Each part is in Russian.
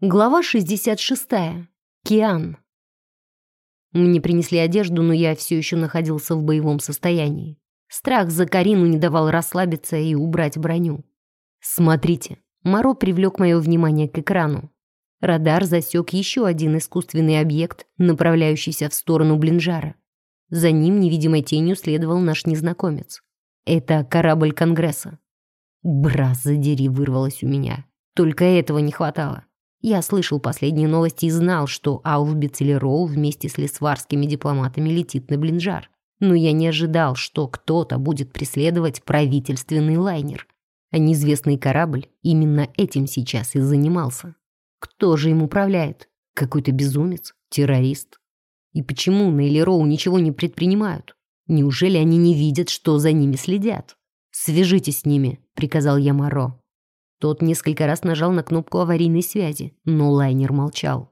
Глава 66. Киан. Мне принесли одежду, но я все еще находился в боевом состоянии. Страх за Карину не давал расслабиться и убрать броню. Смотрите, Моро привлек мое внимание к экрану. Радар засек еще один искусственный объект, направляющийся в сторону Блинжара. За ним невидимой тенью следовал наш незнакомец. Это корабль Конгресса. Брас, задери, вырвалось у меня. Только этого не хватало. Я слышал последние новости и знал, что Аувбиц или Роу вместе с лесварскими дипломатами летит на Блинжар. Но я не ожидал, что кто-то будет преследовать правительственный лайнер. А неизвестный корабль именно этим сейчас и занимался. Кто же им управляет? Какой-то безумец? Террорист? И почему на Элероу ничего не предпринимают? Неужели они не видят, что за ними следят? «Свяжитесь с ними», — приказал я Моро. Тот несколько раз нажал на кнопку аварийной связи, но лайнер молчал.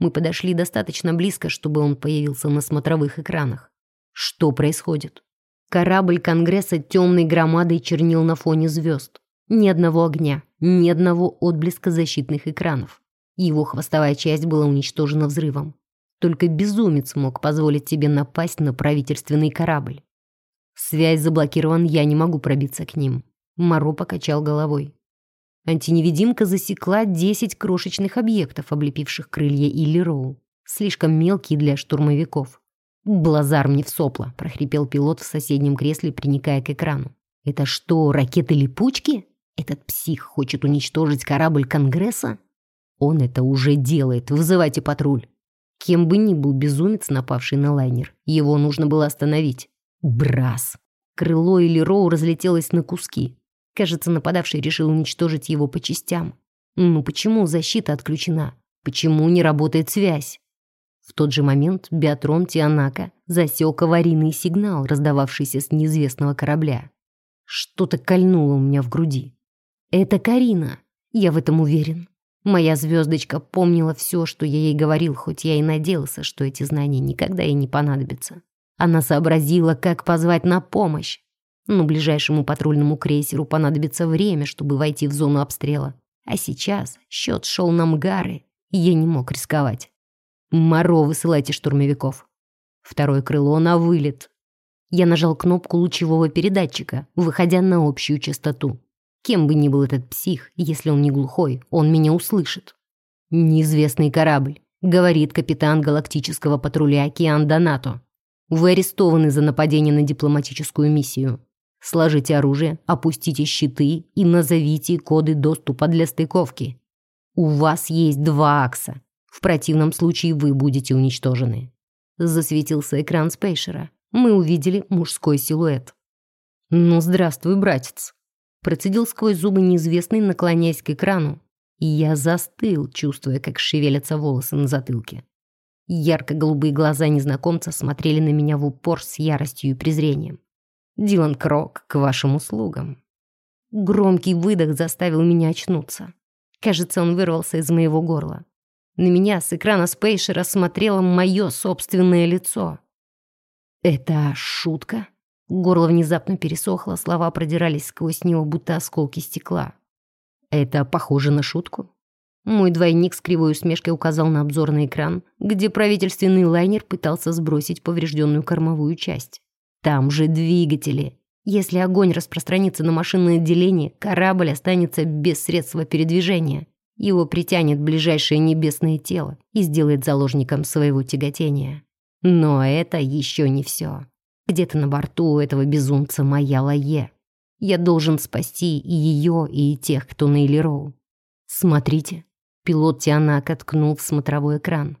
Мы подошли достаточно близко, чтобы он появился на смотровых экранах. Что происходит? Корабль Конгресса темной громадой чернил на фоне звезд. Ни одного огня, ни одного отблеска защитных экранов. Его хвостовая часть была уничтожена взрывом. Только безумец мог позволить себе напасть на правительственный корабль. Связь заблокирован, я не могу пробиться к ним. Маро покачал головой. Антиневидимка засекла 10 крошечных объектов, облепивших крылья Илли Роу. Слишком мелкие для штурмовиков. «Блазар мне в сопло», — прохрипел пилот в соседнем кресле, приникая к экрану. «Это что, ракеты-липучки? Этот псих хочет уничтожить корабль Конгресса? Он это уже делает, вызывайте патруль». Кем бы ни был безумец, напавший на лайнер, его нужно было остановить. Брас. Крыло или Роу разлетелось на куски. Кажется, нападавший решил уничтожить его по частям. Ну почему защита отключена? Почему не работает связь? В тот же момент Биатрон Тианака засек аварийный сигнал, раздававшийся с неизвестного корабля. Что-то кольнуло у меня в груди. Это Карина, я в этом уверен. Моя звездочка помнила все, что я ей говорил, хоть я и надеялся, что эти знания никогда ей не понадобятся. Она сообразила, как позвать на помощь. Но ближайшему патрульному крейсеру понадобится время, чтобы войти в зону обстрела. А сейчас счет шел на Мгары, и я не мог рисковать. «Моро, высылайте штурмовиков». Второе крыло на вылет. Я нажал кнопку лучевого передатчика, выходя на общую частоту. Кем бы ни был этот псих, если он не глухой, он меня услышит. «Неизвестный корабль», — говорит капитан галактического патруля Океан Донато. «Вы арестованы за нападение на дипломатическую миссию. Сложите оружие, опустите щиты и назовите коды доступа для стыковки. У вас есть два акса. В противном случае вы будете уничтожены. Засветился экран спейшера. Мы увидели мужской силуэт. «Ну, здравствуй, братец!» Процедил сквозь зубы неизвестный, наклоняясь к экрану. И я застыл, чувствуя, как шевелятся волосы на затылке. Ярко-голубые глаза незнакомца смотрели на меня в упор с яростью и презрением. Дилан Крок к вашим услугам». Громкий выдох заставил меня очнуться. Кажется, он вырвался из моего горла. На меня с экрана спейшера смотрело мое собственное лицо. «Это шутка?» Горло внезапно пересохло, слова продирались сквозь него, будто осколки стекла. «Это похоже на шутку?» Мой двойник с кривой усмешкой указал на обзорный экран, где правительственный лайнер пытался сбросить поврежденную кормовую часть. Там же двигатели. Если огонь распространится на машинное отделение, корабль останется без средства передвижения. Его притянет ближайшее небесное тело и сделает заложником своего тяготения. Но это еще не все. Где-то на борту у этого безумца моя Лае. Я должен спасти и ее, и тех, кто на Элироу. Смотрите. Пилот Тианака ткнул в смотровой экран.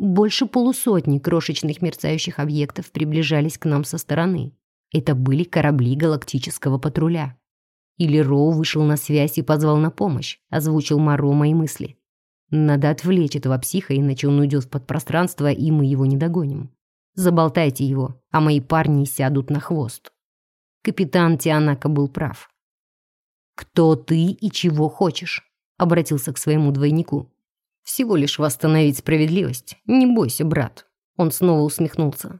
Больше полусотни крошечных мерцающих объектов приближались к нам со стороны. Это были корабли галактического патруля. Или Роу вышел на связь и позвал на помощь, озвучил Маро мои мысли. Надо отвлечь этого психа, иначе он уйдет в подпространство, и мы его не догоним. Заболтайте его, а мои парни сядут на хвост. Капитан Тианака был прав. «Кто ты и чего хочешь?» — обратился к своему двойнику. Всего лишь восстановить справедливость. Не бойся, брат. Он снова усмехнулся.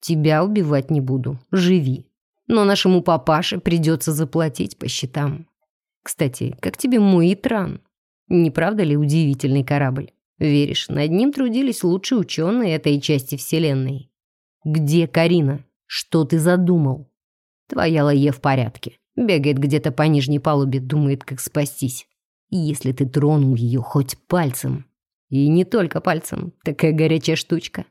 Тебя убивать не буду. Живи. Но нашему папаше придется заплатить по счетам. Кстати, как тебе мой Итран? Не правда ли удивительный корабль? Веришь, над ним трудились лучшие ученые этой части Вселенной. Где Карина? Что ты задумал? Твоя Лае в порядке. Бегает где-то по нижней палубе, думает, как спастись. Если ты тронул ее хоть пальцем. И не только пальцем, такая горячая штучка.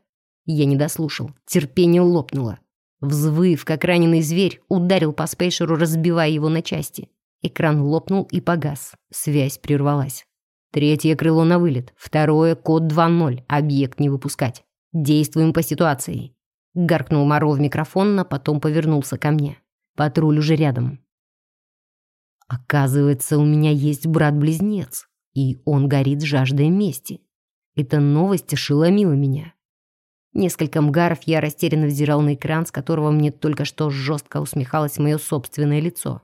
Я не дослушал, терпение лопнуло. Взвыв, как раненый зверь, ударил по спейшеру, разбивая его на части. Экран лопнул и погас. Связь прервалась. Третье крыло на вылет. Второе — код 2.0. Объект не выпускать. Действуем по ситуации. Гаркнул Моро в микрофон, а потом повернулся ко мне. Патруль уже рядом. Оказывается, у меня есть брат-близнец, и он горит жаждой мести. Эта новость ошеломила меня. Несколько мгаров я растерянно взирал на экран, с которого мне только что жестко усмехалось мое собственное лицо.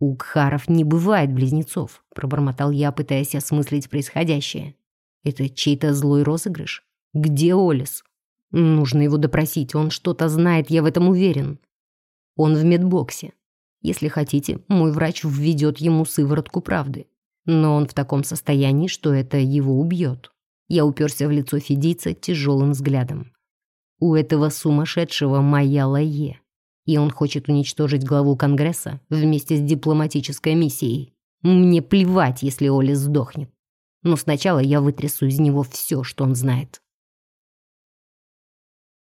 «У Кхаров не бывает близнецов», — пробормотал я, пытаясь осмыслить происходящее. «Это чей-то злой розыгрыш? Где Олис? Нужно его допросить, он что-то знает, я в этом уверен. Он в медбоксе. Если хотите, мой врач введет ему сыворотку правды. Но он в таком состоянии, что это его убьет». Я уперся в лицо фидийца тяжелым взглядом. У этого сумасшедшего моя лае. И он хочет уничтожить главу Конгресса вместе с дипломатической миссией. Мне плевать, если Оли сдохнет. Но сначала я вытрясу из него все, что он знает.